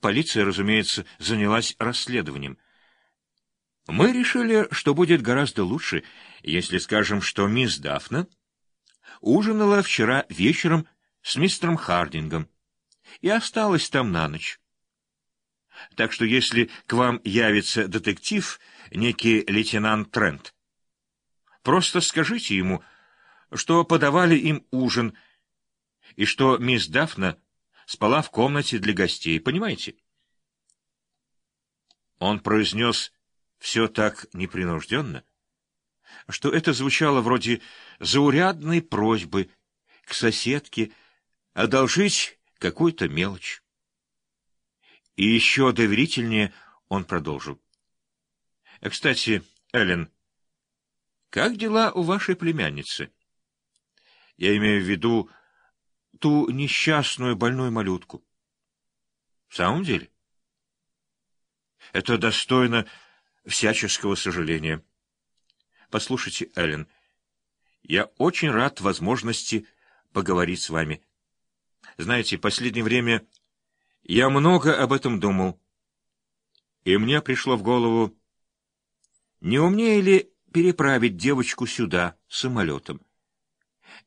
Полиция, разумеется, занялась расследованием. Мы решили, что будет гораздо лучше, если скажем, что мисс Дафна ужинала вчера вечером с мистером Хардингом и осталась там на ночь. Так что если к вам явится детектив, некий лейтенант Трент, просто скажите ему, что подавали им ужин, и что мисс Дафна спала в комнате для гостей, понимаете? Он произнес все так непринужденно, что это звучало вроде заурядной просьбы к соседке одолжить какую-то мелочь. И еще доверительнее он продолжил. — Кстати, Эллен, как дела у вашей племянницы? Я имею в виду ту несчастную больную малютку. — В самом деле? Это достойно всяческого сожаления. Послушайте, Эллен, я очень рад возможности поговорить с вами. Знаете, в последнее время я много об этом думал. И мне пришло в голову, не умнее ли переправить девочку сюда самолетом?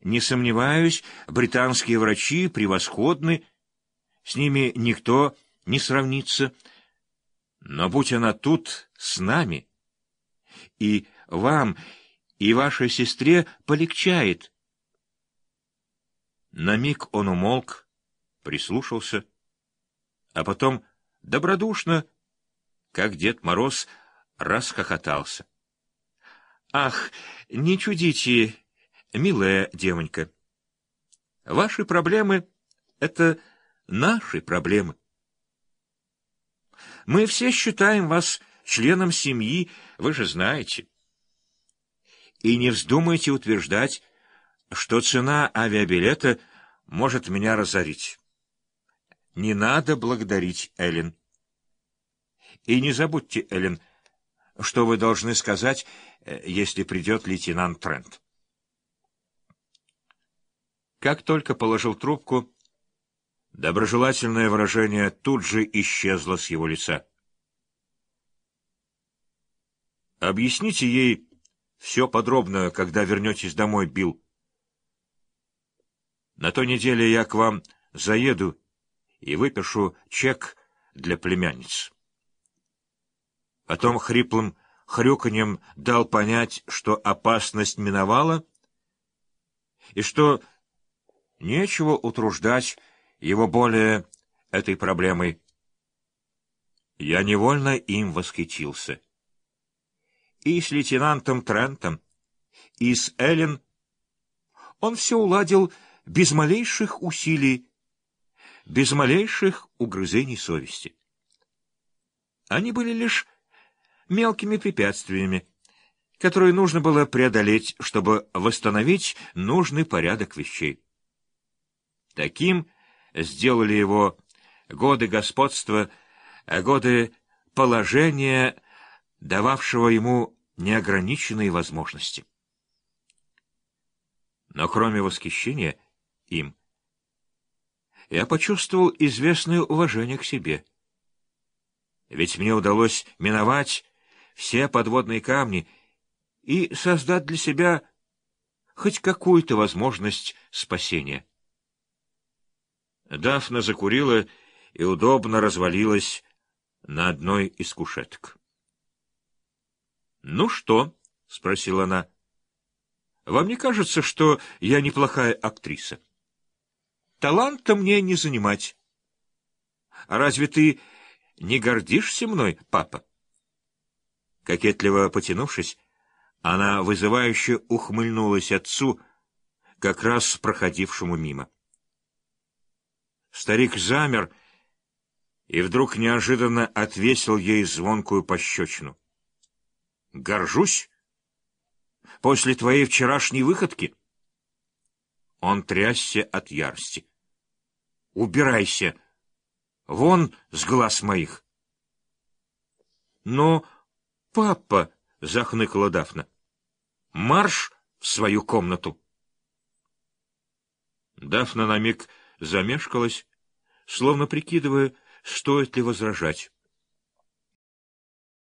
Не сомневаюсь, британские врачи превосходны, с ними никто не сравнится. Но будь она тут с нами, и вам, и вашей сестре полегчает. На миг он умолк, прислушался, а потом добродушно, как Дед Мороз, расхохотался. «Ах, не чудите, милая девонька! Ваши проблемы — это наши проблемы. Мы все считаем вас членом семьи, вы же знаете. И не вздумайте утверждать, что цена авиабилета может меня разорить. Не надо благодарить Эллен. И не забудьте, Эллен, что вы должны сказать, э, если придет лейтенант Трент. Как только положил трубку, доброжелательное выражение тут же исчезло с его лица. «Объясните ей все подробно, когда вернетесь домой, Билл. На той неделе я к вам заеду и выпишу чек для племянниц». Потом хриплым хрюканьем дал понять, что опасность миновала, и что нечего утруждать его более этой проблемой. Я невольно им восхитился. И с лейтенантом Трентом, и с Эллен он все уладил без малейших усилий, без малейших угрызений совести. Они были лишь мелкими препятствиями, которые нужно было преодолеть, чтобы восстановить нужный порядок вещей. Таким сделали его годы господства, годы положения, дававшего ему неограниченные возможности. Но кроме восхищения им, я почувствовал известное уважение к себе. Ведь мне удалось миновать все подводные камни и создать для себя хоть какую-то возможность спасения. Дафна закурила и удобно развалилась на одной из кушеток. — Ну что? — спросила она. — Вам не кажется, что я неплохая актриса? Таланта мне не занимать. А разве ты не гордишься мной, папа? Кокетливо потянувшись, она вызывающе ухмыльнулась отцу, как раз проходившему мимо. Старик замер и вдруг неожиданно отвесил ей звонкую пощечину. — Горжусь? После твоей вчерашней выходки? Он трясся от ярости. — Убирайся! Вон с глаз моих! — Но... «Папа!» — захныкала Дафна. «Марш в свою комнату!» Дафна на миг замешкалась, словно прикидывая, Стоит ли возражать?